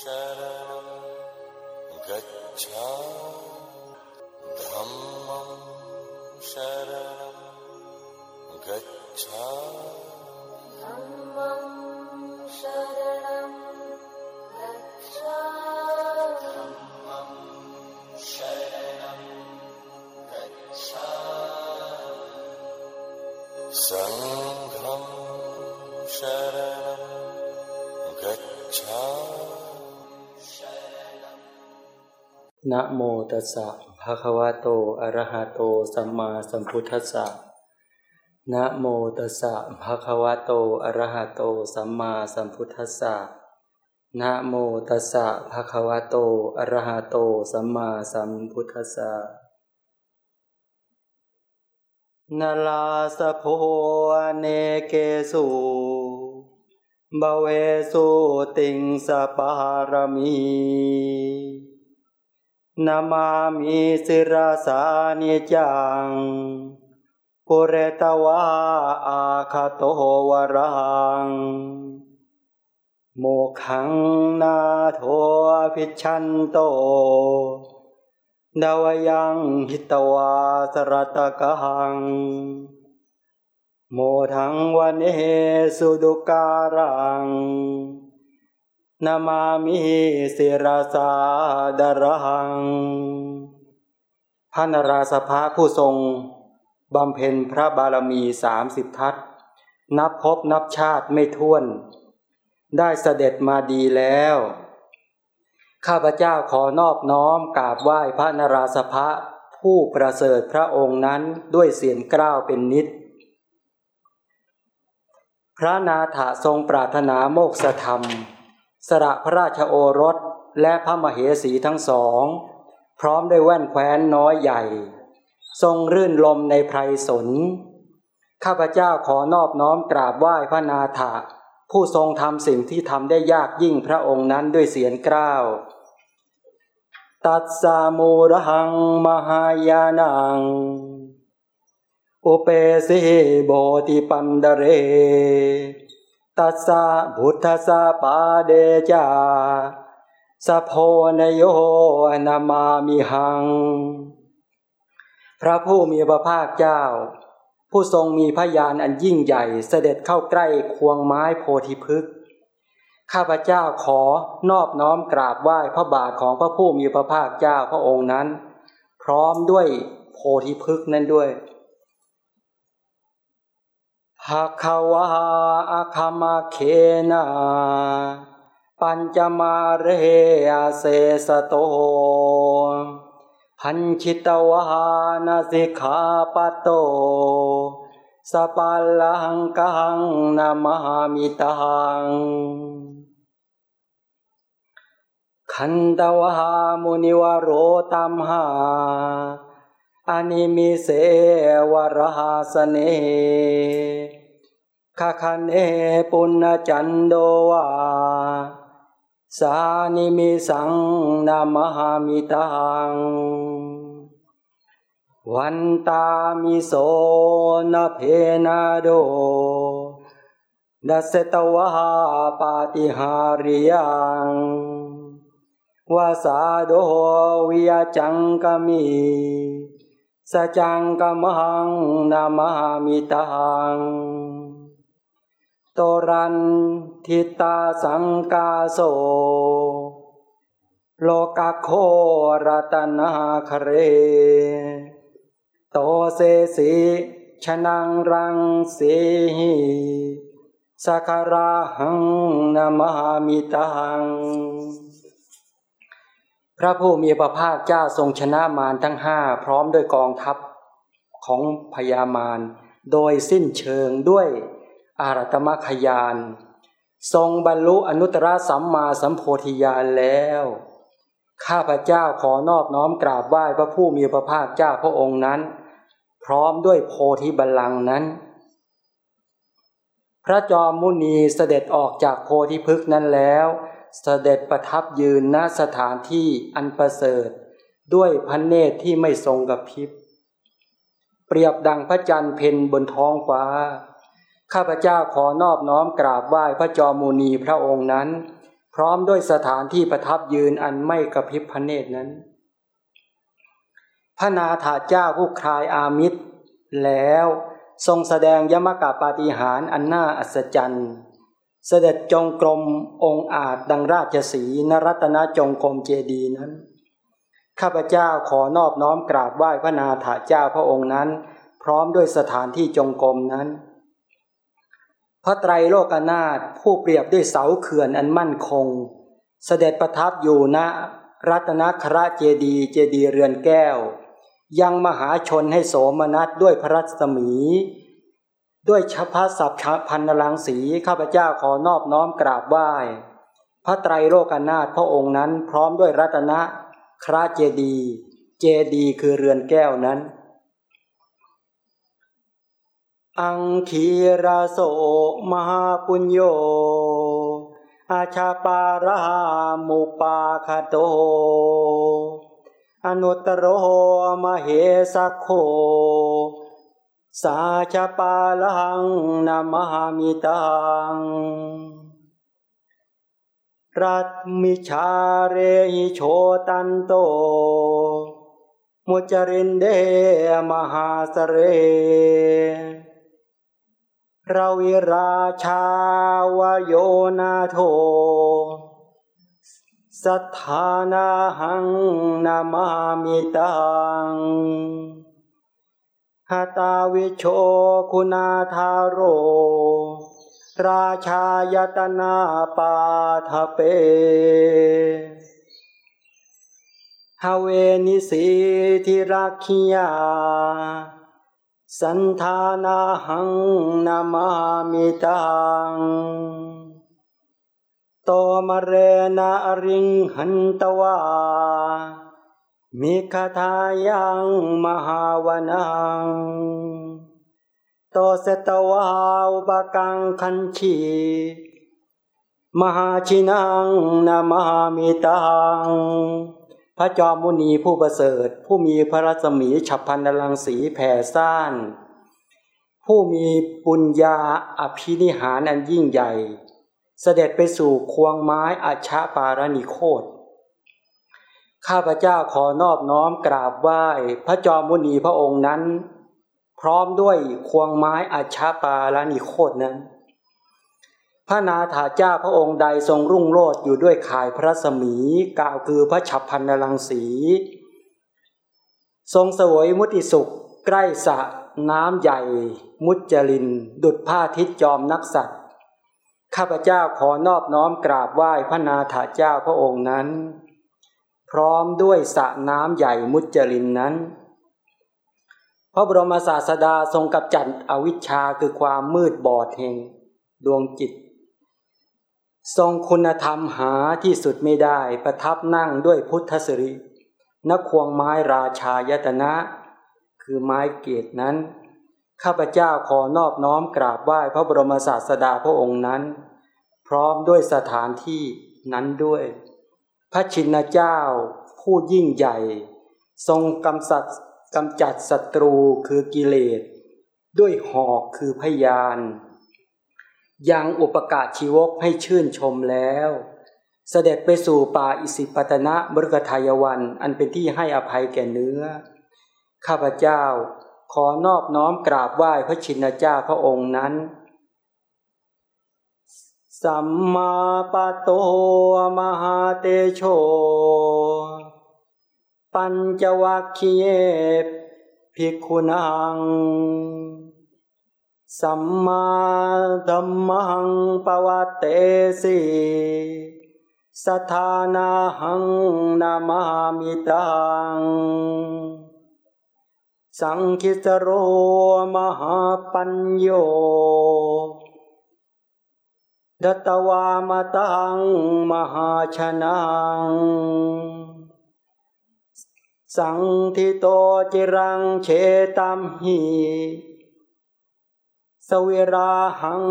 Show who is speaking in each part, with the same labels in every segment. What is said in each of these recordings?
Speaker 1: शरणं गच्छामि। धम्मं शरणं गच्छामि
Speaker 2: นะโมตัสสะภะคะวะโต อะระหะโต สัมมาสัมพุทธัสสะ นะโมตัสสะภะคะวะโต อะระหะโต สัมมาสัมพุทธัสสะ นะโมตัสสะภะคะวะโต อะระหะโต สัมมาสัมพุทธัสสะนาลาสะโพเนเกสุบเวสุติงสปารมี นามามิสิราสานิจังปุเรตวาอาคาโตวรังโมขังนาโทพิชันโตดาวยังหิตวาสรตกัง โมทังวันเอสุดุการัง นามามิสิรสาดารัง พระนราสภาผู้ทรงบำเพ็ญพระบารมีสามสิบทัศนับพบนับชาติไม่ท้วน ได้เสด็จมาดีแล้ว ข้าพเจ้าขอนอบน้อมกราบไหว้พระนราสภะผู้ประเสริฐพระองค์นั้นด้วยเสียงกล้าวเป็นนิด พระนาถทรงปรารถนาโมกษธรรม สระพระราชโอรสและพระมเหสีทั้งสอง พร้อมด้วยแว่นแคว้นน้อยใหญ่ ทรงรื่นลมในไพรสน ข้าพเจ้าขอนอบน้อมกราบไหว้พระนาถะผู้ทรงทำสิ่งที่ทำได้ยากยิ่งพระองค์นั้นด้วยเสียงกล้าว ตัสสามูรหังมหายานัง อุเปสิโบติปันดเร ตัสสะพุทธสาปาเดจาสะโพนโยนามามิหัง พระผู้มีพระภาคเจ้า ผู้ทรงมีพยานอันยิ่งใหญ่เสด็จเข้าใกล้ควงไม้โพธิพฤกษ์ข้าพเจ้าขอนอบน้อมกราบไหว้พระบาทของพระผู้มีพระภาคเจ้าพระองค์นั้น พร้อมด้วยโพธิพฤกษ์นั้นด้วย ภาคาวาอาคามาเคนาปัญจมาเรอาเสสโตพันชิตวานาสิกขาปโต สปัลลังกังนามหามิตังขันตวามุนิวโรตัมหาอนิมิเสวรหาสเน คาคันเอปุณจันโดวาสานิมิสังนามหามิตังวันตามิโสนเพนาโดดัสตวาปาติหาริยังวาสาโดวิยจังกามิสจังกมังนามหามิตัง ตรันทิตาสังกาโส โลกโครัตนาคเร โตเสสีชนังรังสีสักการหังนามามิตัง พระผู้มีพระภาคเจ้าทรงชนะมารทั้งห้าพร้อมด้วยกองทัพของพญามารโดยสิ้นเชิงด้วย อารัตมขยาน ทรงบรรลุอนุตตรสัมมาสัมโพธิญาณแล้ว ข้าพเจ้าขอนอบน้อมกราบไหว้พระผู้มีพระภาคเจ้าพระองค์นั้น พร้อมด้วยโพธิบัลลังก์นั้น พระจอมมุนีเสด็จออกจากโพธิพฤกษ์นั้นแล้วเสด็จประทับยืนณสถานที่อันประเสริฐ ด้วยพระเนตรที่ไม่ทรงกับพริบ เปรียบดังพระจันทร์เพ็ญบนท้องฟ้า ข้าพเจ้าขอนอบน้อมกราบไหว้พระจอมมุนีพระองค์นั้น พร้อมด้วยสถานที่ประทับยืนอันไม่กระพริบพระเนตรนั้น พระนาถาเจ้าผู้คลายอามิตร แล้วทรงแสดงยมกะปาฏิหารย์อันน่าอัศจรรย์ เสด็จจงกรมองค์อาจดังราชสีนรัตนจงกรมเจดีนั้น ข้าพเจ้าขอนอบน้อมกราบไหว้พระนาถาเจ้าพระองค์นั้น พร้อมด้วยสถานที่จงกรมนั้น พระไตรโลกนาถผู้เปรียบด้วยเสาเขื่อนอันมั่นคง เสด็จประทับอยู่ณรัตนคราเจดีเจดีเรือนแก้ว ยังมหาชนให้โสมนัสด้วยพระรัศมี ด้วยชพสัพพันนลังสีข้าพเจ้าขอนอบน้อมกราบไหว้ พระไตรโลกนาถพระองค์นั้นพร้อมด้วยรัตนคราเจดี เจดีคือเรือนแก้วนั้น อังคีราโสมหาปุญโย อาชาปารามุปาคโต อนุตตโรมเหสักโค สาชาปาลังนามหามิตัง รัตมิชาเรหิโชตันโตมุจรินเดมหาสเร ราวิราชาวโยนาโท สัทธานาหังนามามิตังหาตาวิโชคุณาทาโร ราชายตนาปาทเปฮเวนิสีทิรักขิยา สันธานาหังนามามิตังโตมะเรนาอริงหันตวามิคาทายังมหาวนังโตเสตวาอุปกังคันชีมหาชินังนามามิตัง ระจอมมุนีผู้ประเสริฐ ผู้มีพระรัศมีฉับพันนรังสีแผ่ซ่าน ผู้มีปุญญาอภินิหารอันยิ่งใหญ่ เสด็จไปสู่ควงไม้อาชาปารณิโคตข้าพเจ้าขอนอบน้อมกราบไหว้พระจอมมุนีพระองค์นั้น พร้อมด้วยควงไม้อาชาปารณิโคตนั้น พระนาถาเจ้าพระองค์ใดทรงรุ่งโรจน์อยู่ด้วยข่ายพระสมีกล่าวคือพระฉับพันนรังสี ทรงสวยมุติสุข ใกล้สระน้ำใหญ่ มุจจริน ดุดผ้าทิศจอมนักสัตว์ข้าพเจ้าขอนอบน้อมกราบไหว้พระนาถาเจ้าพระองค์นั้น พร้อมด้วยสระน้ำใหญ่มุจจรินนั้น พระบรมศาสดาทรงกับจัดอวิชชาคือความมืดบอดแห่งดวงจิต ทรงคุณธรรมหาที่สุดไม่ได้ประทับนั่งด้วยพุทธสิรินักควงไม้ราชายตนะ คือไม้เกตนั้น ข้าพเจ้าขอนอบน้อมกราบไหว้พระบรมศาสดาพระองค์นั้น พร้อมด้วยสถานที่นั้นด้วย พระชินเจ้าผู้ยิ่งใหญ่ ทรงกำสัดกำจัดศัตรูคือกิเลส ด้วยหอกคือพยาน ยังอุปการชีวกให้ชื่นชมแล้ว เสด็จไปสู่ป่าอิสิปตนะบรกทายวัน อันเป็นที่ให้อภัยแก่เนื้อ ข้าพเจ้าขอนอบน้อมกราบไหว้พระชินเจ้าพระองค์นั้น สัมมาปโตมหาเตโช ปัญจวัคคีเยภิกขุนัง สัมมาธัมมังปวัตเตสีสัทธานาหังนามามิตัง สังคิสโรมหาปัญโยดัตวามตังมหาชนังสังทิโตจิรังเชตัมหิ สเวราหัง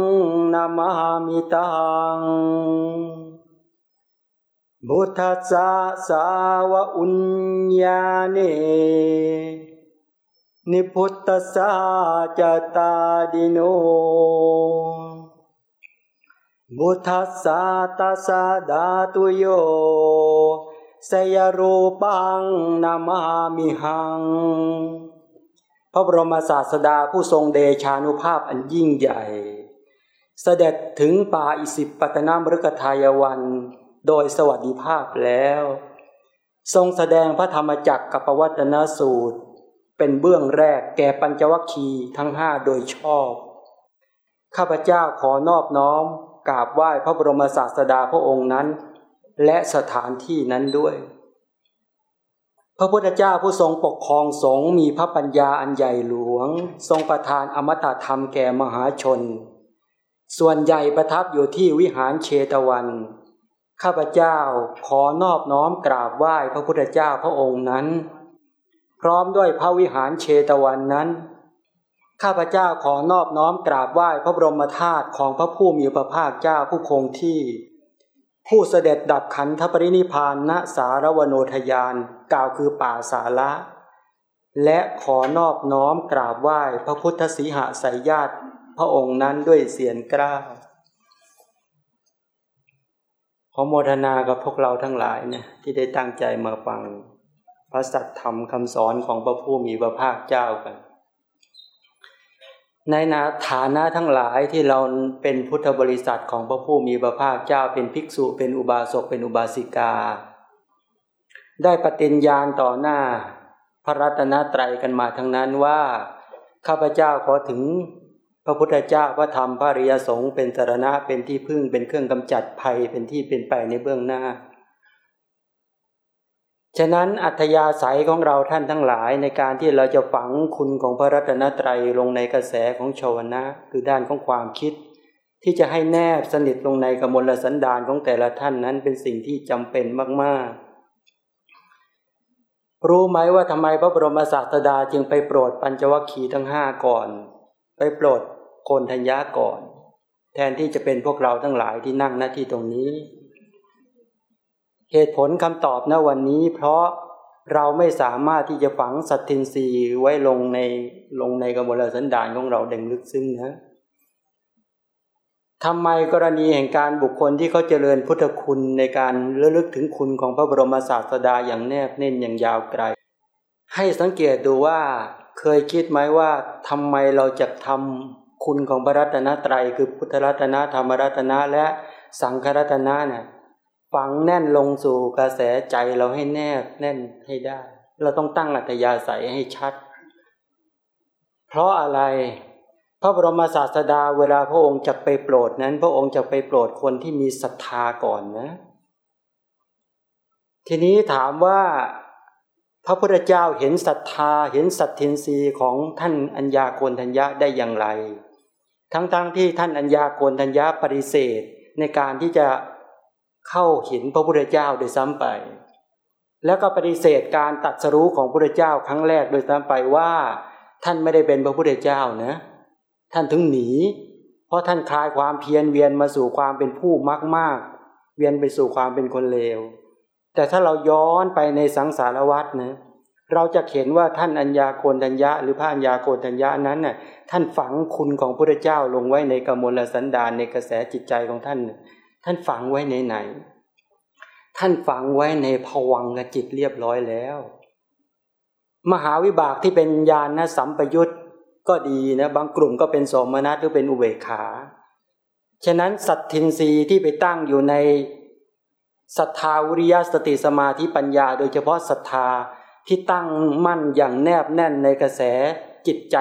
Speaker 2: นามามิตังบุทธัสสะสาวะอุญญาเนนิพุตตสสะจตาดิโนบุทัสสะตัสสะดาตุโยสยรูปังนามามิหัง ระบรมศาสดาผู้ทรงเดชานุภาพอันยิ่งใหญ่ เสด็จถึงป่าอิสิปตนามฤกทายวัน โดยสวัสดิภาพแล้ว ทรงแสดงพระธรรมจักรกับปวัตนสูตร เป็นเบื้องแรกแก่ปัญจวัคคีทั้งห้าโดยชอบ ข้าพเจ้าขอนอบน้อมกราบไหว้พระบรมศาสดาพระองค์นั้น และสถานที่นั้นด้วย พระพุทธเจ้าผู้ทรงปกครองสงฆ์มีพระปัญญาอันใหญ่หลวง ทรงประทานอมตะธรรมแก่มหาชน ส่วนใหญ่ประทับอยู่ที่วิหารเชตวัน ข้าพเจ้าขอนอบน้อมกราบไหว้พระพุทธเจ้าพระองค์นั้น พร้อมด้วยพระวิหารเชตวันนั้น ข้าพเจ้าขอนอบน้อมกราบไหว้พระบรมธาตุของพระผู้มีพระภาคเจ้าผู้คงที่ ผู้เสด็จดับขันธปรินิพานณสารวโนทยานกล่าวคือป่าสาละและขอนอบน้อมกราบไหว้พระพุทธสีหสายญาติพระองค์นั้นด้วยเสียงกล้าวขอโมทนากับพวกเราทั้งหลายเนี่ยที่ได้ตั้งใจมาฟัง พระสัตธรรมคำสอนของพระผู้มีพระภาคเจ้ากัน ในฐานะทั้งหลายที่เราเป็นพุทธบริษัทของพระผู้มีพระภาคเจ้าเป็นภิกษุเป็นอุบาสกเป็นอุบาสิกา ได้ปฏิญญาณต่อหน้า พระรัตนตรัยกันมาทั้งนั้นว่า ข้าพเจ้าขอถึง พระพุทธเจ้าพระธรรมพระริยสงฆ์เป็นสารณะเป็นที่พึ่งเป็นเครื่องกำจัดภัยเป็นที่เป็นไปในเบื้องหน้า ฉะนั้นอัธยาศัยของเราท่านทั้งหลายในการที่เราจะฝังคุณของพระรัตนตรัยลงในกระแสของชาวนะคือด้านของความคิด ที่จะให้แนบสนิทลงในกมลสันดานของแต่ละท่านนั้นเป็นสิ่งที่จำเป็นมากๆ รู้ไหมว่าทำไมพระบรมศาสดาจึงไปโปรดปัญจวัคคีย์ทั้งห้าก่อน ไปโปรดโคนธัญญาก่อน แทนที่จะเป็นพวกเราทั้งหลายที่นั่งหน้าที่ตรงนี้ เหตุผลคำตอบณวันนี้ เพราะเราไม่สามารถที่จะฝังสัตทินรีไว้ลงในลงในกมลสันดานของเราเด่งลึกซึ้งนะทำไมกรณีแห่งการบุคคลที่เขาเจริญพุทธคุณในการระลึกถึงคุณของพระบรมศาสดาอย่างแนบแน่นอย่างยาวไกล ให้สังเกตดูว่าเคยคิดไหมว่าทำไมเราจะทำคุณของพระรัตนตรัยคือพุทธรัตนะธรรมรัตนะและสังฆรัตนะเนี่ย ฝังแน่นลงสู่กระแสใจเราให้แนบแน่นให้ได้ เราต้องตั้งอัตยาศัยให้ชัด เพราะอะไรพระบรมศาสดาเวลาพระองค์จะไปโปรดนั้น พระองค์จะไปโปรดคนที่มีศรัทธาก่อนนะ ทีนี้ถามว่าพระพุทธเจ้าเห็นศรัทธาเห็นสัตทินรีของท่านอัญญาโกณทัญญาได้อย่างไร ทั้งๆทที่ท่านอัญญาโกณทัญญาปฏิเสธในการที่จะ เข้าเห็นพระพุทธเจ้าโดยซ้ำไป แล้วก็ปฏิเสธการตัดสรู้ของพระพุทธเจ้าครั้งแรกโดยซ้ำไปว่า ท่านไม่ได้เป็นพระพุทธเจ้านะ ท่านถึงหนี เพราะท่านคลายความเพียรเวียนมาสู่ความเป็นผู้มากมากเวียนไปสู่ความเป็นคนเลว แต่ถ้าเราย้อนไปในสังสารวัฏนะเราจะเห็นว่าท่านอัญญาโกณทัญญาหรือพระอัญญาโกณทัญญานั้นน่ะท่านฝังคุณของพระพุทธเจ้าลงไว้ในกมลสันดานในกระแสจิตใจของท่าน ท่านฝังไว้ในไหน ท่านฝังไว้ในภวังกจิตเรียบร้อยแล้ว มหาวิบากที่เป็นญาณนะสัมปยุตก็ดีนะบางกลุ่มก็เป็นสมนัตหรือเป็นอุเบกขา ฉะนั้นสัตทินรีที่ไปตั้งอยู่ในศรัทธาวิริยะสติสมาธิปัญญา โดยเฉพาะศรัทธาที่ตั้งมั่นอย่างแนบแน่นในกระแสจิตใจ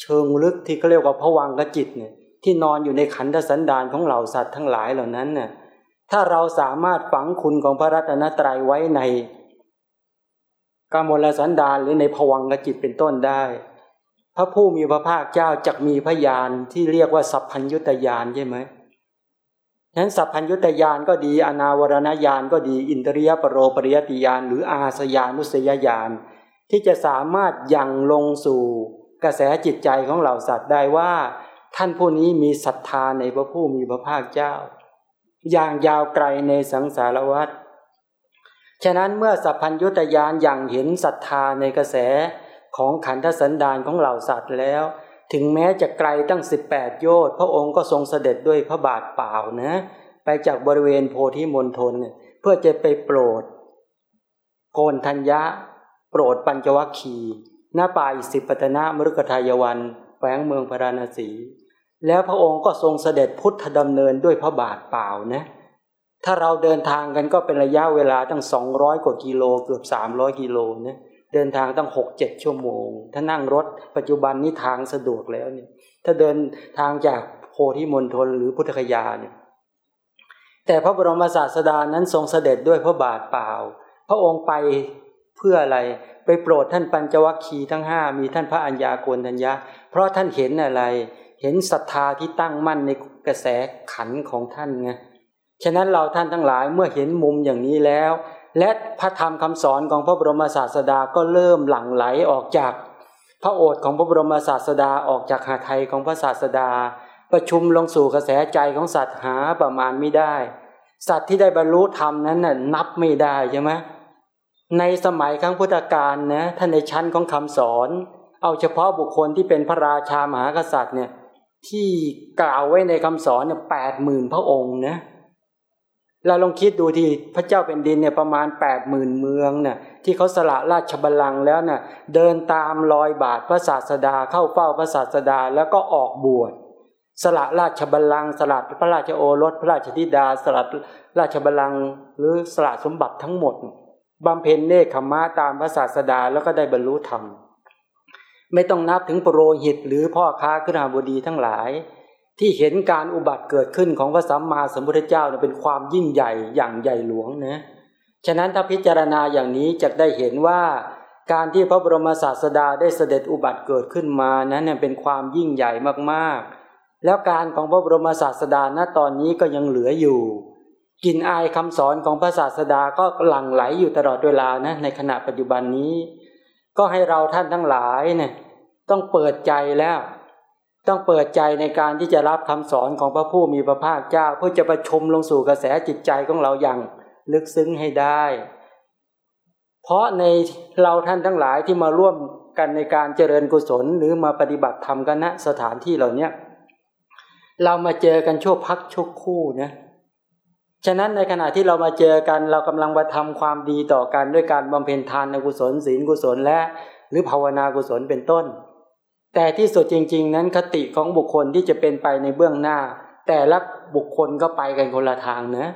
Speaker 2: เชิงลึกที่เขาเรียกว่าผวังกจิตเนี่ย ที่นอนอยู่ในขันธสันดานของเหล่าสัตว์ทั้งหลายเหล่านั้นน่ะถ้าเราสามารถฝังคุณของพระรัตนตรัยไว้ในกามลสันดานหรือในผวังกจิตเป็นต้นได้ พระผู้มีพระภาคเจ้าจักมีพยานที่เรียกว่าสัพพัญยุตยานใช่ไหมฉะนั้นสัพพัญญุตยานก็ดี อนาวรณญาณก็ดี อินทรียปรโรปริยติยานหรืออาสยานุสยญาณที่จะสามารถยังลงสู่กระแสจิตใจของเหล่าสัตว์ได้ว่า ท่านผู้นี้มีศรัทธาในพระผู้มีพระภาคเจ้า อย่างยาวไกลในสังสารวัฏฉะนั้นเมื่อสัพพัญญุตยานอย่างเห็นศรัทธาในกระแสของขันธสันดานของเหล่าสัตว์แล้ว ถึงแม้จะไกลตั้ง 18 โยชน์พระองค์ก็ทรงเสด็จด้วยพระบาทเปล่านะ ไปจากบริเวณโพธิมณฑลเพื่อจะไปโปรด โกนทัญญะ โปรดปัญจวัคคีย์หน้าป่าอิสิปตนะมรุกทายวันแขวงเมืองพาราณสี แล้วพระองค์ก็ทรงเสด็จพุทธดำเนินด้วยพระบาทเปล่านะ ถ้าเราเดินทางกันก็เป็นระยะเวลาตั้ง 200 กว่ากิโลเกือบ 300 กิโลนะเดินทางตั้ง 6-7 ชั่วโมง ถ้านั่งรถปัจจุบันนี้ทางสะดวกแล้วเนี่ยถ้าเดินทางจากโพธิมณฑลหรือพุทธคยาเนี่ยแต่พระบรมศาสดานั้นทรงเสด็จด้วยพระบาทเปล่า พระองค์ไปเพื่ออะไรไปโปรดท่านปัญจวัคคีย์ทั้งห้ามีท่านพระอัญญาโกณทัญญาเพราะท่านเห็นอะไร เห็นศรัทธาที่ตั้งมั่นในกระแสขันของท่านไงฉะนั้นเราท่านทั้งหลายเมื่อเห็นมุมอย่างนี้แล้ว และพระธรรมคำสอนของพระบรมศาสดาก็เริ่มหลั่งไหลออกจาก พระโอษฐ์ของพระบรมศาสดาออกจากหาไทยของพระศาสดา ประชุมลงสู่กระแสใจของสัตว์หาประมาณไม่ได้ สัตว์ที่ได้บรรลุธรรมนั้นน่ะนับไม่ได้ใช่ไหมในสมัยครั้งพุทธกาลนะท่านในชั้นของคำสอน เอาเฉพาะบุคคลที่เป็นพระราชามหากษัตริย์เนี่ย ที่กล่าวไว้ในคำสอนเนี่ยแปดหมื่นพระองค์นะเราลองคิดดูที่พระเจ้าเป็นดินเนี่ยประมาณแปดหมื่นเมืองเนี่ยที่เขาสละราชบัลลังก์แล้วเนี่ยเดินตามรอยบาทพระศาสดาเข้าเฝ้าพระศาสดาแล้วก็ออกบวชสละราชบัลลังก์สละพระราชโอรสพระราชธิดา สละราชบัลลังก์หรือสละสมบัติทั้งหมดบำเพ็ญเนคขมะตามพระศาสดาแล้วก็ได้บรรลุธรรม ไม่ต้องนับถึงปรโรหิตหรือพ่อค้าขึ้นาบดีทั้งหลาย ที่เห็นการอุบัติเกิดขึ้นของพระสัมมาสัมพุทธเจ้าเป็นความยิ่งใหญ่อย่างใหญ่หลวงนะฉะนั้นถ้าพิจารณาอย่างนี้จะได้เห็นว่า การที่พระบรมศาสดาได้เสด็จอุบัติเกิดขึ้นมานั้นเป็นความยิ่งใหญ่มากๆ แล้วการของพระบรมศาสดาณตอนนี้ก็ยังเหลืออยู่กลิ่นอายคำสอนของพระศาสดาก็หลั่งไหลอยู่ตลอดเวลานะในขณะปัจจุบันนี้ ก็ให้เราท่านทั้งหลายเนี่ยต้องเปิดใจแล้ว ต้องเปิดใจในการที่จะรับคำสอนของพระผู้มีพระภาคเจ้า เพื่อจะประชมลงสู่กระแสจิตใจของเราอย่างลึกซึ้งให้ได้ เพราะในเราท่านทั้งหลายที่มาร่วมกันในการเจริญกุศลหรือมาปฏิบัติธรรมกันณสถานที่เหล่านี้เรามาเจอกันชั่วพักชั่วคู่นะ ฉะนั้นในขณะที่เรามาเจอกันเรากำลังมาทำความดีต่อกันด้วยการบำเพ็ญทานกุศลศีลกุศลและ หรือภาวนากุศลเป็นต้น แต่ที่สุดจริง ๆ นั้นคติของบุคคลที่จะเป็นไปในเบื้องหน้า แต่ละบุคคลก็ไปกันคนละทางนะ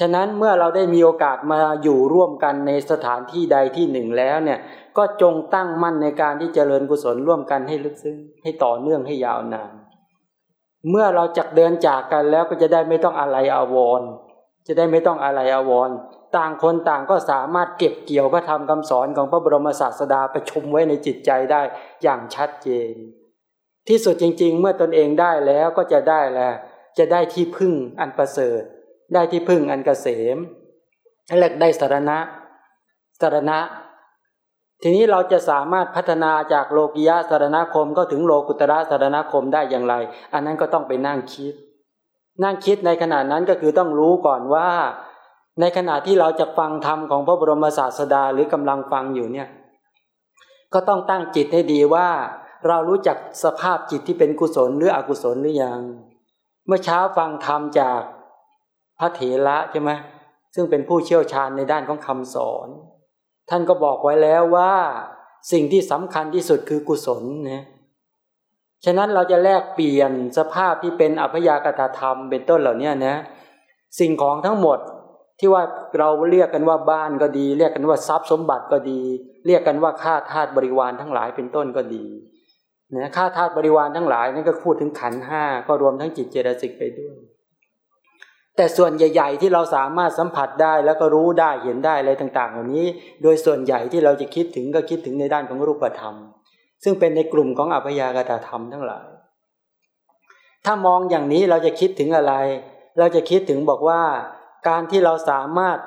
Speaker 2: ฉะนั้นเมื่อเราได้มีโอกาสมาอยู่ร่วมกันในสถานที่ใดที่หนึ่งแล้วเนี่ยก็จงตั้งมั่นในการที่จเจริญกุศลร่วมกันให้ลึกซึ้งให้ต่อเนื่องให้ยาวนาน เมื่อเราจักเดินจากกันแล้วก็จะได้ไม่ต้องอะไรอาวรจะได้ไม่ต้องอะไรอาวรต่างคนต่างก็สามารถเก็บเกี่ยวพระธรรมคำสอนของพระบรมศาสดาประชุมไว้ในจิตใจได้อย่างชัดเจน ที่สุดจริง ๆ เมื่อตนเองได้แล้วก็จะได้แล้วจะได้ที่พึ่งอันประเสริฐ ได้ที่พึ่งอันกเกษมและได้สารณะสารณะ ทีนี้เราจะสามารถพัฒนาจากโลกิยะสารณคม ก็ถึงโลกุตระสารณคมได้อย่างไร อันนั้นก็ต้องไปนั่งคิด นั่งคิดในขณะนั้นก็คือต้องรู้ก่อนว่า ในขณะที่เราจะฟังธรรมของพระบรมศาสดาหรือกำลังฟังอยู่เนี่ย ก็ต้องตั้งจิตให้ดีว่า เรารู้จักสภาพจิตที่เป็นกุศลหรืออกุศลหรือยัง เมื่อเช้าฟังธรรมจากพระเถระใช่ไหมซึ่งเป็นผู้เชี่ยวชาญในด้านของคำสอน ท่านก็บอกไว้แล้วว่าสิ่งที่สำคัญที่สุดคือกุศลนะฉะนั้นเราจะแลกเปลี่ยนสภาพที่เป็นอัพยากตธรรมเป็นต้นเหล่านี้นะสิ่งของทั้งหมดที่ว่าเราเรียกกันว่าบ้านก็ดี เรียกกันว่าทรัพย์สมบัติก็ดี เรียกกันว่าค่าทาสบริวารทั้งหลายเป็นต้นก็ดีนะค่าทาสบริวารทั้งหลายนั่นก็พูดถึงขันห้าก็รวมทั้งจิตเจตสิกไปด้วย แต่ส่วนใหญ่ ๆ ที่เราสามารถสัมผัสได้แล้วก็รู้ได้เห็นได้อะไรต่างๆ เหล่านี้ โดยส่วนใหญ่ที่เราจะคิดถึงก็คิดถึงในด้านของรูปธรรม ซึ่งเป็นในกลุ่มของอัพยากตธรรมทั้งหลาย ถ้ามองอย่างนี้เราจะคิดถึงอะไร เราจะคิดถึงบอกว่า การที่เราสามารถ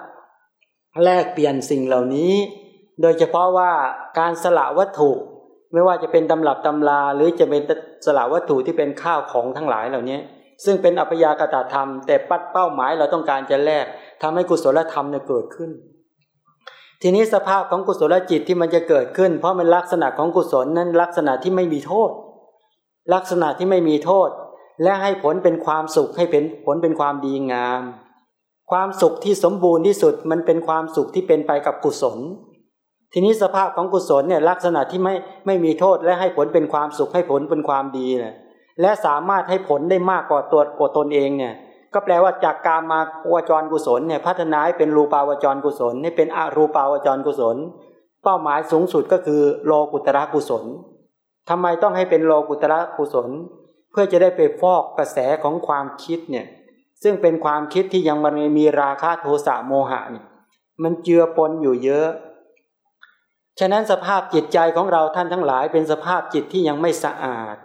Speaker 2: แลกเปลี่ยนสิ่งเหล่านี้ โดยเฉพาะว่าการสละวัตถุ ไม่ว่าจะเป็นตำรับตำราหรือจะเป็นสละวัตถุที่เป็นข้าวของทั้งหลายเหล่านี้ ซึ่งเป็นอัพยากตธรรม แต่ปัดเป้าหมายเราต้องการจะแลกทำให้กุศลธรรมเนี่ยเกิดขึ้น ทีนี้สภาพของกุศลจิตที่มันจะเกิดขึ้น เพราะมันลักษณะของกุศลนั้นลักษณะที่ไม่มีโทษ ลักษณะที่ไม่มีโทษ และให้ผลเป็นความสุขให้เป็นผลเป็นความดีงาม ความสุขที่สมบูรณ์ที่สุดมันเป็นความสุขที่เป็นไปกับกุศล ทีนี้สภาพของกุศลเนี่ยลักษณะที่ไม่ไม่มีโทษและให้ผลเป็นความสุขให้ผลเป็นความดีเนี่ย และสามารถให้ผลได้มากกว่าตัวกว่าตนเองเนี่ยก็แปลว่าจากการมาวจรกุศลเนี่ยพัฒนาให้เป็นรูปาวจรกุศลให้เป็นอรูปาวจรกุศล เป้าหมายสูงสุดก็คือโลกุตระกุศลทำไมต้องให้เป็นโลกุตระกุศล เพื่อจะได้ไปฟอกกระแสของความคิดเนี่ยซึ่งเป็นความคิดที่ยังมันมีราคะโทสะโมหะเนี่ยมันเจือปนอยู่เยอะ ฉะนั้นสภาพจิตใจของเราท่านทั้งหลายเป็นสภาพจิตที่ยังไม่สะอาด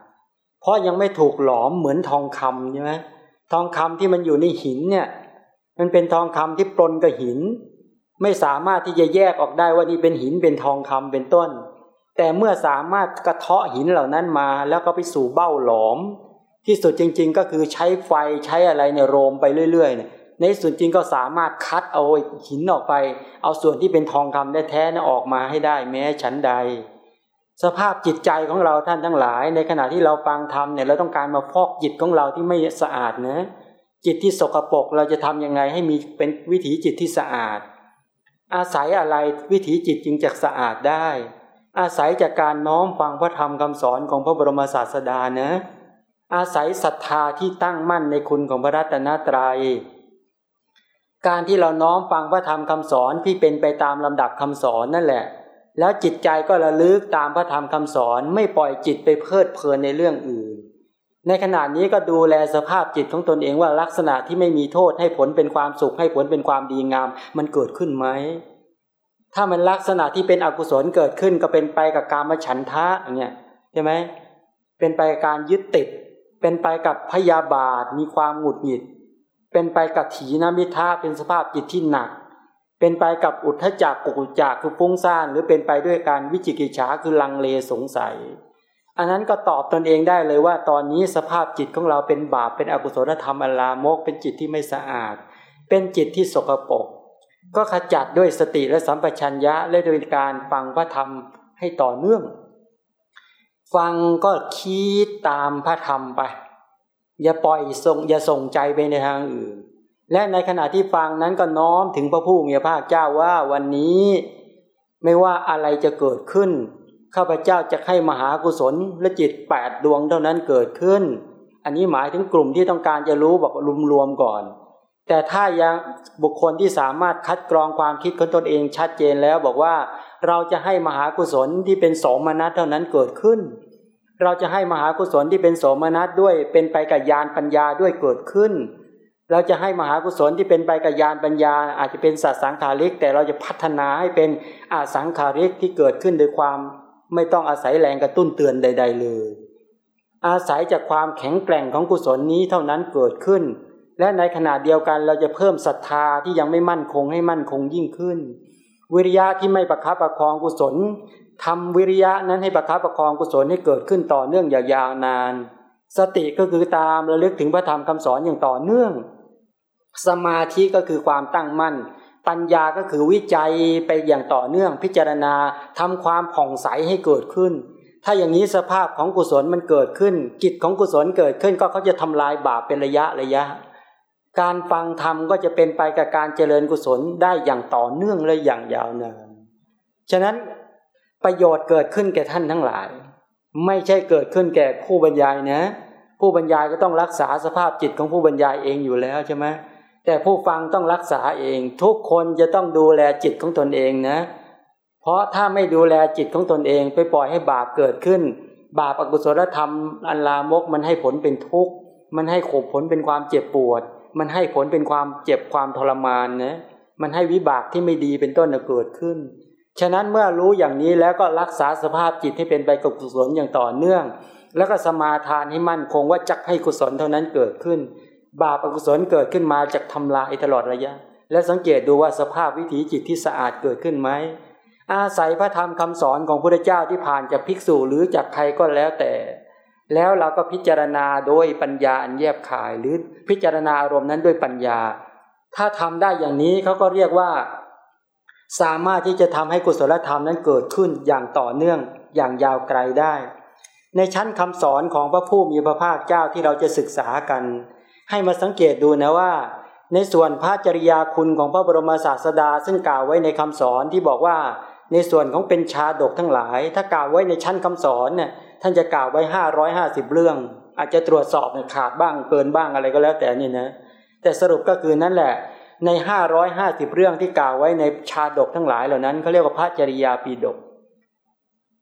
Speaker 2: ราะยังไม่ถูกหลอมเหมือนทองคำใช่ไหมทองคำที่มันอยู่ในหินเนี่ย มันเป็นทองคำที่ปนกับหิน ไม่สามารถที่จะแยกออกได้ว่านี่เป็นหินเป็นทองคำเป็นต้น แต่เมื่อสามารถกระเทาะหินเหล่านั้นมา แล้วก็ไปสู่เบ้าหลอม ที่สุดจริง ๆ ก็คือใช้ไฟใช้อะไรเนี่ยโรมไปเรื่อยๆเนี่ยในส่วนจริงก็สามารถคัดเอาหินออกไป เอาส่วนที่เป็นทองคำแท้ๆนั้นออกมาให้ได้แม้ชั้นใด สภาพจิตใจของเราท่านทั้งหลาย ในขณะที่เราฟังธรรมเนี่ยเราต้องการมาฟอกจิตของเราที่ไม่สะอาดนะ จิตที่สกรปรกเราจะทำยังไงให้มีเป็นวิถีจิตที่สะอาด อาศัยอะไรวิถีจิตจึงจะสะอาดได้ อาศัยจากการน้อมฟังพระธรรมคำสอนของพระบรมศาสดานะ อาศัยศรัทธาที่ตั้งมั่นในคุณของพระรัตนตรยัยการที่เราน้อมฟังพระธรรมคำสอนที่เป็นไปตามลำดับคำสอนนั่นแหละ แล้วจิตใจก็ระลึกตามพระธรรมคำสอนไม่ปล่อยจิตไปเพลิดเพลินในเรื่องอื่น ในขณะนี้ก็ดูแลสภาพจิตของตนเองว่าลักษณะที่ไม่มีโทษให้ผลเป็นความสุขให้ผลเป็นความดีงาม มันเกิดขึ้นไหมถ้ามันลักษณะที่เป็นอกุศลเกิดขึ้นก็เป็นไปกับการมฉันทะอย่างเงี้ยใช่ไหมเป็นไปกับการยึดติด เป็นไปกับพยาบาทมีความหงุดหงิด เป็นไปกับถีนามิทาเป็นสภาพจิตที่หนัก เป็นไปกับอุทธจักกุกุจักคือฟุ้งซ่านหรือเป็นไปด้วยการวิจิกิจฉาคือลังเลสงสัย อันนั้นก็ตอบตนเองได้เลยว่าตอนนี้สภาพจิตของเราเป็นบาปเป็นอกุศลธรรมอลามก เป็นจิตที่ไม่สะอาด เป็นจิตที่สกปรกก็ขจัดด้วยสติและสัมปชัญญะและโดยการฟังพระธรรมให้ต่อเนื่อง ฟังก็คิดตามพระธรรมไป อย่าปล่อยส่งอย่าส่งใจไปในทางอื่น และในขณะที่ฟังนั้นก็น้อมถึงพระผู้มีพระภาคเจ้าว่าวันนี้ไม่ว่าอะไรจะเกิดขึ้น ข้าพเจ้าจะให้มหากุศลและจิตแปดดวงเท่านั้นเกิดขึ้น อันนี้หมายถึงกลุ่มที่ต้องการจะรู้บอกรวมๆก่อน แต่ถ้ายังบุคคลที่สามารถคัดกรองความคิดของตนเองชัดเจนแล้วบอกว่า เราจะให้มหากุศลที่เป็นสมนัตเท่านั้นเกิดขึ้น เราจะให้มหากุศลที่เป็นสมนัสด้วยเป็นไปกับญาณปัญญาด้วยเกิดขึ้น เราจะให้มหากุศลที่เป็นไปกับญาณปัญญา อาจจะเป็นสัตสังขาริก แต่เราจะพัฒนาให้เป็นอาสังขาริกที่เกิดขึ้นโดยความไม่ต้องอาศัยแรงกระตุ้นเตือนใด ๆ เลย อาศัยจากความแข็งแกร่งของกุศลนี้เท่านั้นเกิดขึ้น และในขณะเดียวกันเราจะเพิ่มศรัทธาที่ยังไม่มั่นคงให้มั่นคงยิ่งขึ้น วิริยะที่ไม่ประคับประคองกุศลทำวิริยะนั้นให้ประคับประคองกุศลให้เกิดขึ้นต่อเนื่องยาวๆนาน สติก็คือตามระลึกถึงพระธรรมคำสอนอย่างต่อเนื่อง สมาธิก็คือความตั้งมั่น ปัญญาก็คือวิจัยไปอย่างต่อเนื่องพิจารณาทำความผ่องใสให้เกิดขึ้น ถ้าอย่างนี้สภาพของกุศลมันเกิดขึ้น กิจของกุศลเกิดขึ้นก็เขาจะทำลายบาปเป็นระยะระยะ การฟังธรรมก็จะเป็นไปกับการเจริญกุศลได้อย่างต่อเนื่องและอย่างยาวนานฉะนั้นประโยชน์เกิดขึ้นแก่ท่านทั้งหลาย ไม่ใช่เกิดขึ้นแก่ผู้บรรยายนะ ผู้บรรยายก็ต้องรักษาสภาพจิตของผู้บรรยายเองอยู่แล้วใช่ไหม แต่ผู้ฟังต้องรักษาเอง ทุกคนจะต้องดูแลจิตของตนเองนะ เพราะถ้าไม่ดูแลจิตของตนเองไปปล่อยให้บาปเกิดขึ้น บาปอกุศลธรรม อันลามกมันให้ผลเป็นทุกข์ มันให้ขบผลเป็นความเจ็บปวด มันให้ผลเป็นความเจ็บความทรมานนะมันให้วิบากที่ไม่ดีเป็นต้นเกิดขึ้น ฉะนั้นเมื่อรู้อย่างนี้แล้วก็รักษาสภาพจิตให้เป็นไปกับกุศลอย่างต่อเนื่อง แล้วก็สมาทานให้มั่นคงว่าจักให้กุศลเท่านั้นเกิดขึ้น บาปอกุศลเกิดขึ้นมาจากทำลายตลอดระยะ และสังเกตดูว่าสภาพวิถีจิตที่สะอาดเกิดขึ้นไหมอาศัยพระธรรมคำสอนของพระเจ้าที่ผ่านจากภิกษุหรือจากใครก็แล้วแต่ แล้วเราก็พิจารณาโดยปัญญาอันแยบขายหรือพิจารณาอารมณ์นั้นด้วยปัญญา ถ้าทำได้อย่างนี้เขาก็เรียกว่า สามารถที่จะทำให้กุศลธรรมนั้นเกิดขึ้นอย่างต่อเนื่องอย่างยาวไกลได้ ในชั้นคำสอนของพระผู้มีพระภาคเจ้าที่เราจะศึกษากัน ให้มาสังเกตดูนะว่า ในส่วนพระจริยาคุณของพระบรมศาสดา ซึ่งกล่าวไว้ในคำสอนที่บอกว่าในส่วนของเป็นชาดกทั้งหลาย ถ้ากล่าวไว้ในชั้นคำสอนเนี่ยท่านจะกล่าวไว้ห้าร้อยห้าสิบเรื่อง อาจจะตรวจสอบขาดบ้างเกินบ้างอะไรก็แล้วแต่นี่นะแต่สรุปก็คือนั่นแหละในห้าร้อยห้าสิบเรื่องที่กล่าวไว้ในชาดกทั้งหลายเหล่านั้นเขาเรียกว่าพระจริยาปีดก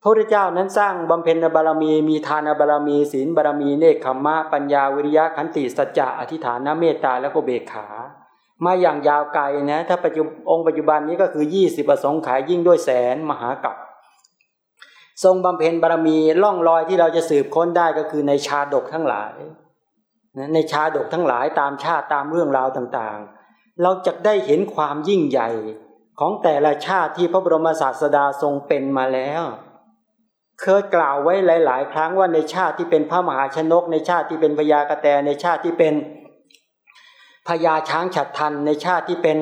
Speaker 2: พระพุทธเจ้านั้นสร้างบำเพ็ญบารมี มีทานบารมี ศีลบารมีเนคขมมะปัญญาวิริยะขันติสัจจะอธิฐานเมตตาแล้วก็เบกขา มาอย่างยาวไกลนะถ้าปัจจุองค์ปัจจุบันนี้ก็คือยี่สิบประสงค์ขายยิ่งด้วยแสนมหากัปทรงบำเพ็ญบารมีล่องรอยที่เราจะสืบค้นได้ก็คือในชาดกทั้งหลายในชาดกทั้งหลายตามชาติตามเรื่องราวต่างๆ เราจะได้เห็นความยิ่งใหญ่ของแต่ละชาติที่พระบรมศาสดาทรงเป็นมาแล้ว เคยกล่าวไว้หลาย ๆ ครั้งว่าในชาติที่เป็นพระมหาชนก ในชาติที่เป็นพญากระแตในชาติที่เป็นพญาช้างฉัดทันในชาติที่เป็น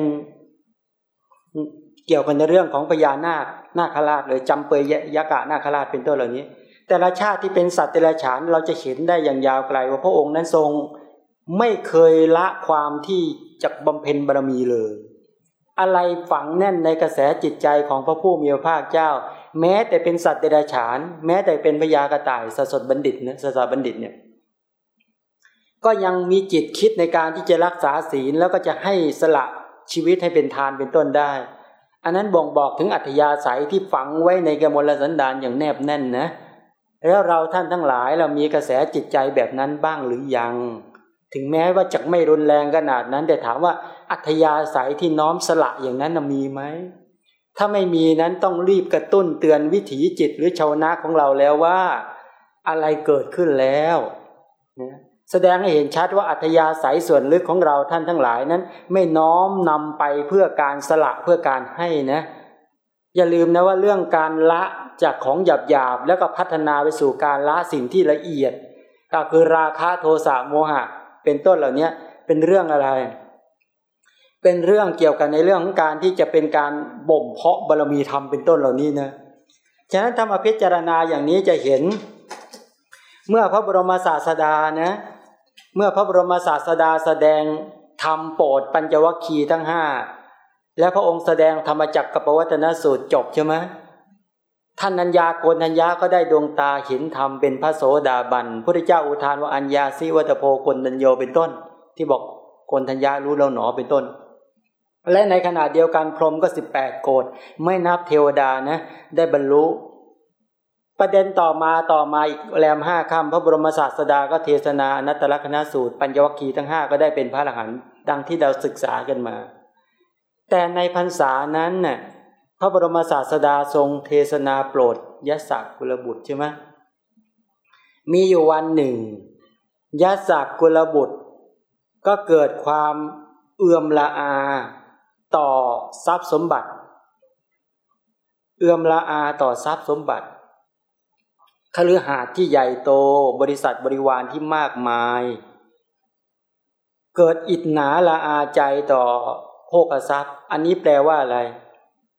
Speaker 2: เกี่ยวกันในเรื่องของพญานาคนาคราชเลยจำเปยยากะนาคราชเป็นต้นเหล่านี้ แต่ละชาติที่เป็นสัตว์เดรัจฉานเราจะเห็นได้อย่างยาวไกลว่าพระองค์นั้นทรงไม่เคยละความที่จะบำเพ็ญบารมีเลย อะไรฝังแน่นในกระแสจิตใจของพระผู้มีพระภาคเจ้า แม้แต่เป็นสัตว์เดรัจฉาน แม้แต่เป็นพญากระต่ายสสดบัณฑิตเนี่ยสสบัณฑิตเนี่ยก็ยังมีจิตคิดในการที่จะรักษาศีลแล้วก็จะให้สละชีวิตให้เป็นทานเป็นต้นได้ อันนั้นบ่งบอกถึงอัธยาศัยที่ฝังไว้ในกมลสันดานอย่างแนบแน่นนะแล้วเราท่านทั้งหลายเรามีกระแสจิตใจแบบนั้นบ้างหรือยัง ถึงแม้ว่าจะไม่รุนแรงขนาดนั้น แต่ถามว่าอัธยาศัยที่น้อมสละอย่างนั้นมีไหมถ้าไม่มีนั้นต้องรีบกระตุ้นเตือนวิถีจิตหรือชาวนะของเราแล้วว่าอะไรเกิดขึ้นแล้วนะแสดงให้เห็นชัดว่าอัธยาศัยส่วนลึกของเราท่านทั้งหลายนั้น ไม่น้อมนำไปเพื่อการสละเพื่อการให้นะ อย่าลืมนะว่าเรื่องการละจากของหยาบหยาบแล้วก็พัฒนาไปสู่การละสิ่งที่ละเอียด ก็คือราคะโทสะโมหะ เป็นต้นเหล่านี้เป็นเรื่องอะไร เป็นเรื่องเกี่ยวกันในเรื่องของการที่จะเป็นการบ่มเพาะบารมีธรรมเป็นต้นเหล่านี้นะฉะนั้นถ้ามาพิจารณาอย่างนี้จะเห็น เมื่อพระบรมศาสดานะเมื่อพระบรมศาสดาแสดงธรรมโปรดปัญจวัคคีย์ทั้งห้าและพระองค์แสดงธรรมจักรกับปวัตนสูตรจบใช่ไหม ท่านัญญาโกนัญญาก็ได้ดวงตาเห็นธรรมเป็นพระโสดาบันพระเจ้าอุทานว่าอัญญาซิวัตโพกนัญโยเป็นต้น ที่บอกโกนัญญารู้แล้วหนอเป็นต้น และในขณะเดียวกันพรหมก็สิบแปดโกดไม่นับเทวดานะ ได้บรรลุ ประเด็นต่อมาต่อมาอีกแรมห้าคำพระบรมศาสดาก็เทศนาอนัตตลกนสูตร ปัญญวัคคีทั้งห้าก็ได้เป็นพระอรหันต์ดังที่เราศึกษากันมา แต่ในพรรษานั้นน่ะ พระบรมศาสดาทรงเทศนาโปรดยศักกุลบุตรใช่ไหมมีอยู่วันหนึ่งยศักกุลบุตร ก็เกิดความเอื่อมละอา ต่อทรัพย์สมบัติ เอื่อมละอาต่อทรัพย์สมบัติคฤหาสน์ที่ใหญ่โตบริษัทบริวารที่มากมาย เกิดอิจหนาละอาใจต่อโภกทรัพย์ อันนี้แปลว่าอะไร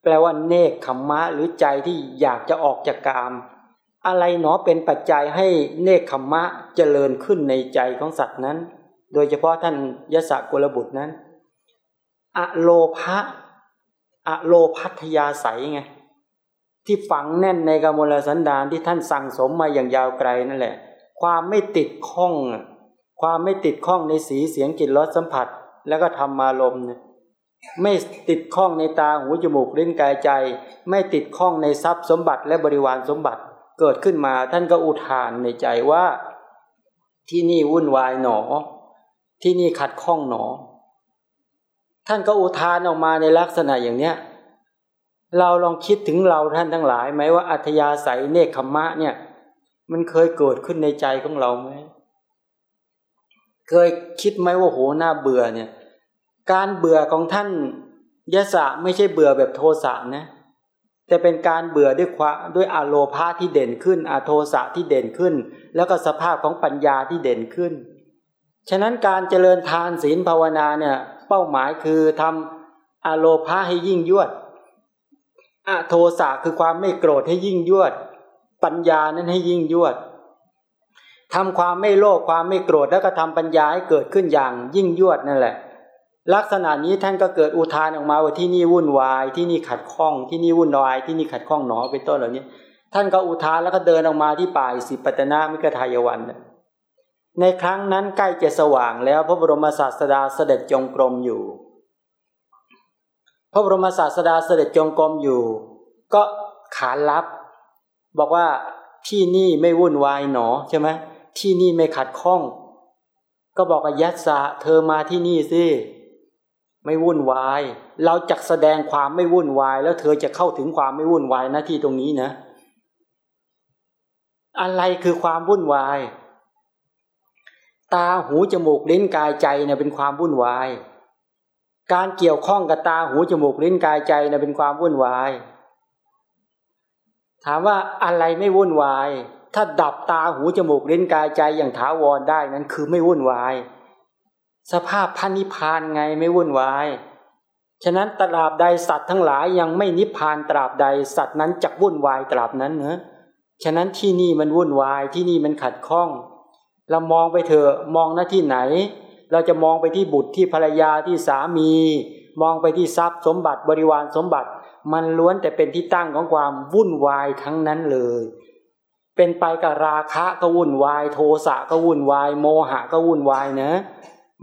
Speaker 2: แปลว่าเนคขมมะหรือใจที่อยากจะออกจากกาม อะไรหนอเป็นปัจจัยให้เนคขมมะเจริญขึ้นในใจของสัตว์นั้น โดยเฉพาะท่านยศกุลบุตรนั้น อโลภะอโลพัทยาใสไงที่ฝังแน่นในกมลสันดานที่ท่านสั่งสมมาอย่างยาวไกลนั่นแหละ ความไม่ติดข้อง ความไม่ติดข้องในสีเสียงกลิ่นรสสัมผัส แล้วก็ทำมาลมเนี่ย ไม่ติดข้องในตาหูจมูกลิ้นกายใจ ไม่ติดข้องในทรัพย์สมบัติและบริวารสมบัติเกิดขึ้นมาท่านก็อุทานในใจว่า ที่นี่วุ่นวายหนอ ที่นี่ขัดข้องหนอ ท่านก็อุทานออกมาในลักษณะอย่างเนี้ยเราลองคิดถึงเราท่านทั้งหลายไหมว่าอัธยาศัยเนคขมะเนี่ย มันเคยเกิดขึ้นในใจของเราไหมเคยคิดไหมว่าโหหน้าเบื่อเนี่ย การเบื่อของท่านยะสะไม่ใช่เบื่อแบบโทสะนะ แต่เป็นการเบื่อด้วยความด้วยอโลภาที่เด่นขึ้นอโทสะที่เด่นขึ้น แล้วก็สภาพของปัญญาที่เด่นขึ้น ฉะนั้นการเจริญทานศีลภาวนาเนี่ยเป้าหมายคือทำอโลภาให้ยิ่งยวดอโทสะคือความไม่โกรธให้ยิ่งยวด ปัญญานั้นให้ยิ่งยวดทำความไม่โลภความไม่โกรธแล้วก็ทำปัญญาให้เกิดขึ้นอย่างยิ่งยวดนั่นแหละ ลักษณะนี้ท่านก็เกิดอุทานออกมาว่าที่นี่วุ่นวาย ที่นี่ขัดข้อง ที่นี่วุ่นวาย ที่นี่ขัดข้องหนอเป็นต้นเหล่านี้ ท่านก็อุทานแล้วก็เดินออกมาที่ป่าสิปัตนามิกทายวัน ในครั้งนั้นใกล้จะสว่างแล้วพระบรมศาสดาเสด็จจงกรมอยู่ พระบรมศาสดาเสด็จจงกรมอยู่ ก็ขานรับ บอกว่าที่นี่ไม่วุ่นวายหนอใช่ไหมที่นี่ไม่ขัดข้อง ก็บอกว่ายัสสะเธอมาที่นี่สิ ไม่วุ่นวาย เราจะแสดงความไม่วุ่นวาย แล้วเธอจะเข้าถึงความไม่วุ่นวายนะที่ตรงนี้นะ อะไรคือความวุ่นวาย ตาหูจมูกลิ้นกายใจเนี่ยเป็นความวุ่นวาย การเกี่ยวข้องกับตาหูจมูกลิ้นกายใจเนี่ยเป็นความวุ่นวาย ถามว่าอะไรไม่วุ่นวาย ถ้าดับตาหูจมูกลิ้นกายใจอย่างถาวรได้นั้นคือไม่วุ่นวาย สภาพพันนิพพานไงไม่วุ่นวาย ฉะนั้นตราบใดสัตว์ทั้งหลายยังไม่นิพพานตราบใดสัตว์นั้นจักวุ่นวายตราบนั้นเนะฉะนั้นที่นี่มันวุ่นวายที่นี่มันขัดข้อง เรามองไปเถอะมองหน้าที่ไหน เราจะมองไปที่บุตรที่ภรรยาที่สามี มองไปที่ทรัพย์สมบัติบริวารสมบัติ มันล้วนแต่เป็นที่ตั้งของความวุ่นวายทั้งนั้นเลย เป็นไปกับราคะก็วุ่นวาย โทสะก็วุ่นวาย โมหะก็วุ่นวายนะ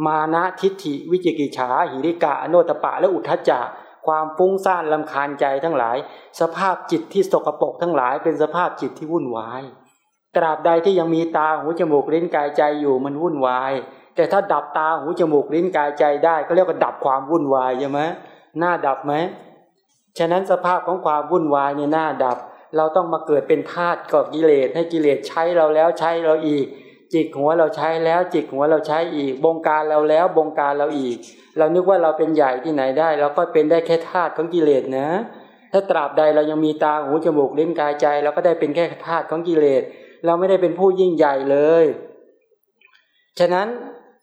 Speaker 2: มานะทิฏฐิวิจิกิจฉาหิริกะอโนตปะและอุทจจะความฟุ้งซ่านลำคาญใจทั้งหลาย สภาพจิตที่สกปรกทั้งหลาย เป็นสภาพจิตที่วุ่นวาย ตราบใดที่ยังมีตาหูจมูกลิ้นกายใจอยู่มันวุ่นวาย แต่ถ้าดับตาหูจมูกลิ้นกายใจได้ก็เรียกว่าดับความวุ่นวายใช่ไหมหน้าดับไหมฉะนั้นสภาพของความวุ่นวายเนี่ยหน้าดับ เราต้องมาเกิดเป็นธาตุกับกิเลสให้กิเลสใช้เราแล้วใช้เราอีก จิกหัวเราใช้แล้ว จิกหัวเราใช้อีก บงการเราแล้วบงการเราอีก เรานึกว่าเราเป็นใหญ่ที่ไหนได้ เราก็เป็นได้แค่ธาตุของกิเลสนะ ถ้าตราบใดเรายังมีตาหูจมูกลิ้นกายใจ เราก็ได้เป็นแค่ธาตุของกิเลส เราไม่ได้เป็นผู้ยิ่งใหญ่เลย ฉะนั้น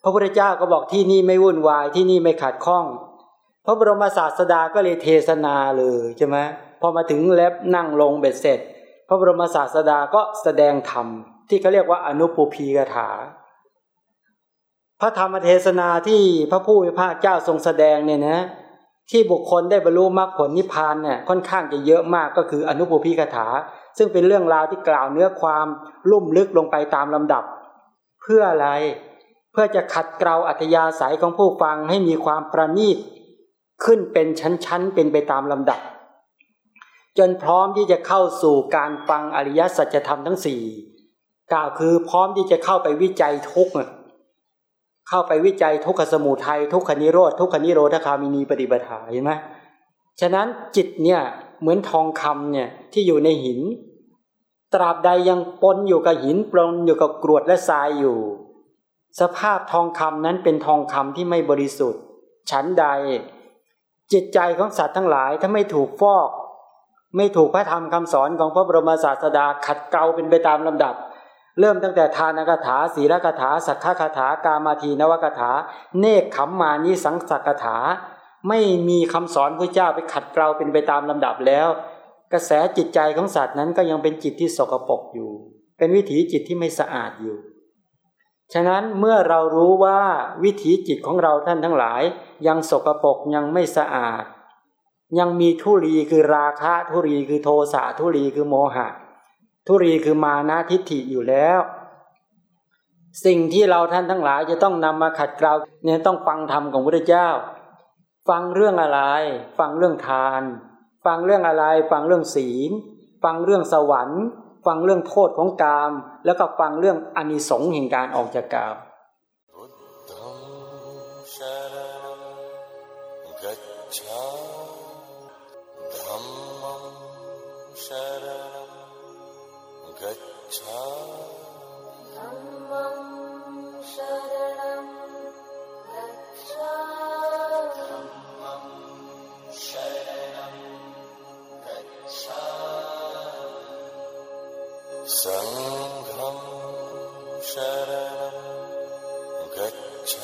Speaker 2: พระพุทธเจ้าก็บอกที่นี่ไม่วุ่นวายที่นี่ไม่ขัดข้อง พระบรมศาสดาก็เลยเทศนาเลยใช่ไหมพอมาถึงแล้วนั่งลงเบ็ดเสร็จ พระบรมศาสดาก็แสดงธรรม ที่เขาเรียกว่าอนุปูพีกถา พระธรรมเทศนาที่พระผู้มีพระเจ้าทรงแสดงเนี่ยนะที่บุคคลได้บรรลุมรรคผลนิพพานเนี่ยค่อนข้างจะเยอะมากก็คืออนุปูพีกถา ซึ่งเป็นเรื่องราวที่กล่าวเนื้อความลุ่มลึกลงไปตามลำดับ เพื่ออะไรเพื่อจะขัดเกลาอัธยาศัยของผู้ฟังให้มีความประณีตขึ้นเป็นชั้นๆ เป็นไปตามลำดับ จนพร้อมที่จะเข้าสู่การฟังอริยสัจธรรมทั้งสี่ กล่าวคือพร้อมที่จะเข้าไปวิจัยทุกข์เข้าไปวิจัยทุกขสมุทัยทุกขนิโรธทุกขนิโรธคามินีปฏิปทาเห็นไหมฉะนั้นจิตเนี่ยเหมือนทองคำเนี่ยที่อยู่ในหิน ตราบใดยังปนอยู่กับหินปนอยู่กับกรวดและทรายอยู่ สภาพทองคำนั้นเป็นทองคำที่ไม่บริสุทธิ์ ฉันใด จิตใจของสัตว์ทั้งหลายถ้าไม่ถูกฟอก ไม่ถูกพระธรรมคำสอนของพระบรมศาสดาขัดเกลาเป็นไปตามลำดับ เริ่มตั้งแต่ทานกถาศีลกถา สัทธคถา กามาทีนวกถา เนคขมมานิสังสักถา ไม่มีคำสอนพระเจ้าไปขัดเกลาเป็นไปตามลำดับแล้ว กระแสจิตใจของสัตว์นั้นก็ยังเป็นจิตที่สกปรกอยู่ เป็นวิถีจิตที่ไม่สะอาดอยู่ ฉะนั้นเมื่อเรารู้ว่าวิถีจิตของเราท่านทั้งหลาย ยังสกปรกยังไม่สะอาด ยังมีทุรีคือราคะทุรีคือโทสะทุรีคือโมหะ ทุรีคือมานะทิฏฐิอยู่แล้ว สิ่งที่เราท่านทั้งหลายจะต้องนำมาขัดเกลาเนี่ยต้องฟังธรรมของพระเจ้า ฟังเรื่องอะไร ฟังเรื่องทาน ฟังเรื่องอะไร ฟังเรื่องศีล ฟังเรื่องสวรรค์ ฟังเรื่องโทษของกาม แล้วก็ฟังเรื่องอนิสงส์แห่งการออกจากกาม
Speaker 1: ชาร
Speaker 3: गच्छा। ध
Speaker 1: सङ्घं शरणं गच्छ।